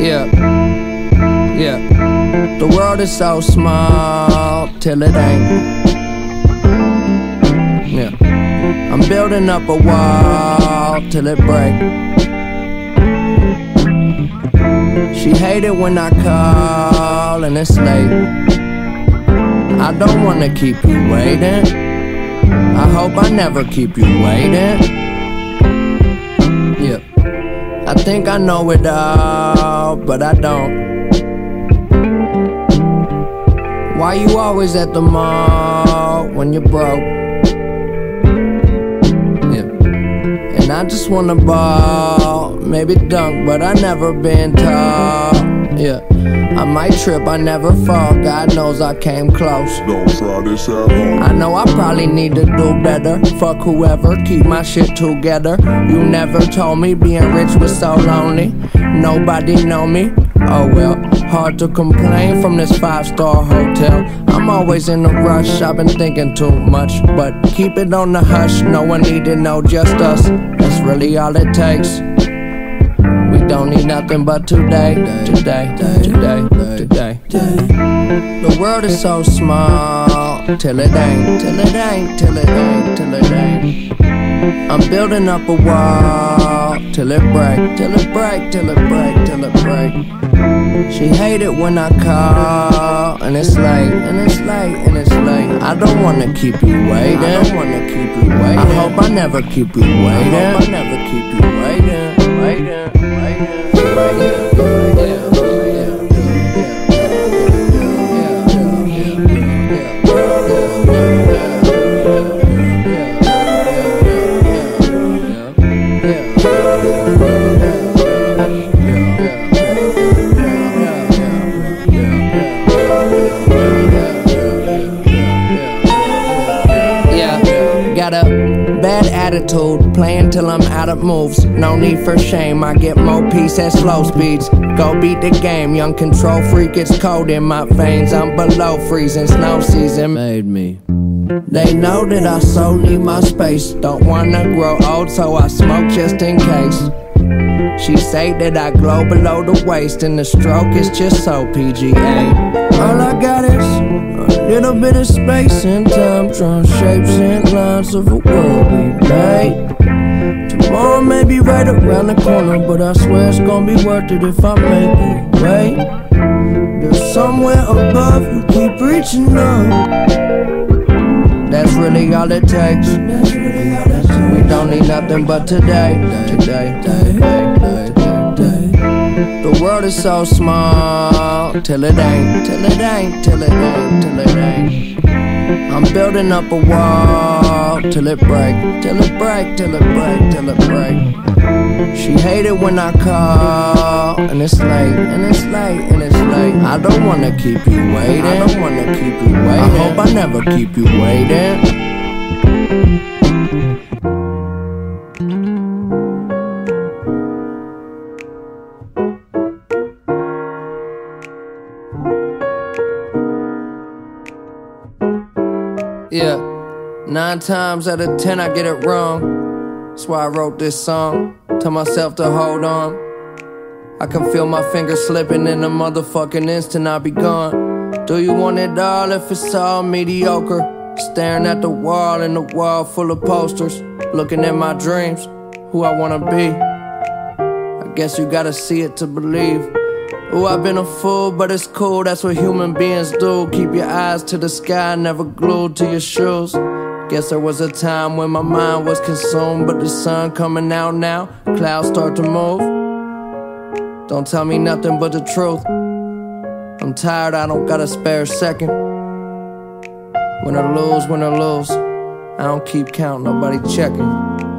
Yeah, yeah. The world is so small till it ain't. Yeah, I'm building up a wall till it break. She hated when I call and it's late. I don't wanna keep you waiting. I hope I never keep you waiting. Yeah. I think I know it all, but I don't. Why you always at the mall when you're broke? Yeah. And I just wanna ball, maybe dunk, but I never been tall. Yeah. I might trip, I never fall. God knows I came close. Don't try this at home. I know I probably need to do better. Fuck whoever, keep my shit together. You never told me being rich was so lonely. Nobody know me. Oh well, hard to complain from this five star hotel. I'm always in a rush, I've been thinking too much. But keep it on the hush, no one need to know, just us. That's really all it takes. We don't need nothing but today, today, today, today. The world is so small till it ain't, till it ain't, till it ain't, till it ain't. I'm building up a wall till it break, till it break, till it break, till it break. She hate it when I call and it's late, and it's late, and it's late. I don't wanna keep you waiting. I don't wanna keep you waiting. I hope I never keep you waiting. I hope I never keep you got a bad attitude, playing till I'm out of moves. No need for shame, I get more peace at slow speeds. Go beat the game, young control freak, it's cold in my veins. I'm below freezing, snow season made me. They know that I so need my space. Don't wanna grow old, so I smoke just in case. She say that I glow below the waist, and the stroke is just so PGA. All I got little bit of space and time, drawing shapes and lines of a world we made. Tomorrow may be right around the corner, but I swear it's gonna be worth it if I make it. Wait, there's somewhere above, you keep reaching up. That's really all it takes. We don't need nothing but today, today, today, today. The world is so small till it ain't, till it ain't, till it ain't, till it ain't. I'm building up a wall till it break, till it break, till it break, till it break. She hated when I call, and it's late, and it's late, and it's late. I don't wanna keep you waiting. I don't wanna keep you waiting. I hope I never keep you waiting. Yeah, nine times out of ten I get it wrong. That's why I wrote this song. Tell myself to hold on. I can feel my fingers slipping in a motherfucking instant, I'll be gone. Do you want it all if it's all mediocre? Staring at the wall and the wall full of posters. Looking at my dreams, who I wanna be. I guess you gotta see it to believe. Ooh, I've been a fool, but it's cool, that's what human beings do. Keep your eyes to the sky, never glued to your shoes. Guess there was a time when my mind was consumed, but the sun coming out now, clouds start to move. Don't tell me nothing but the truth. I'm tired, I don't got a spare second. When I lose, when I lose, I don't keep count, nobody checking.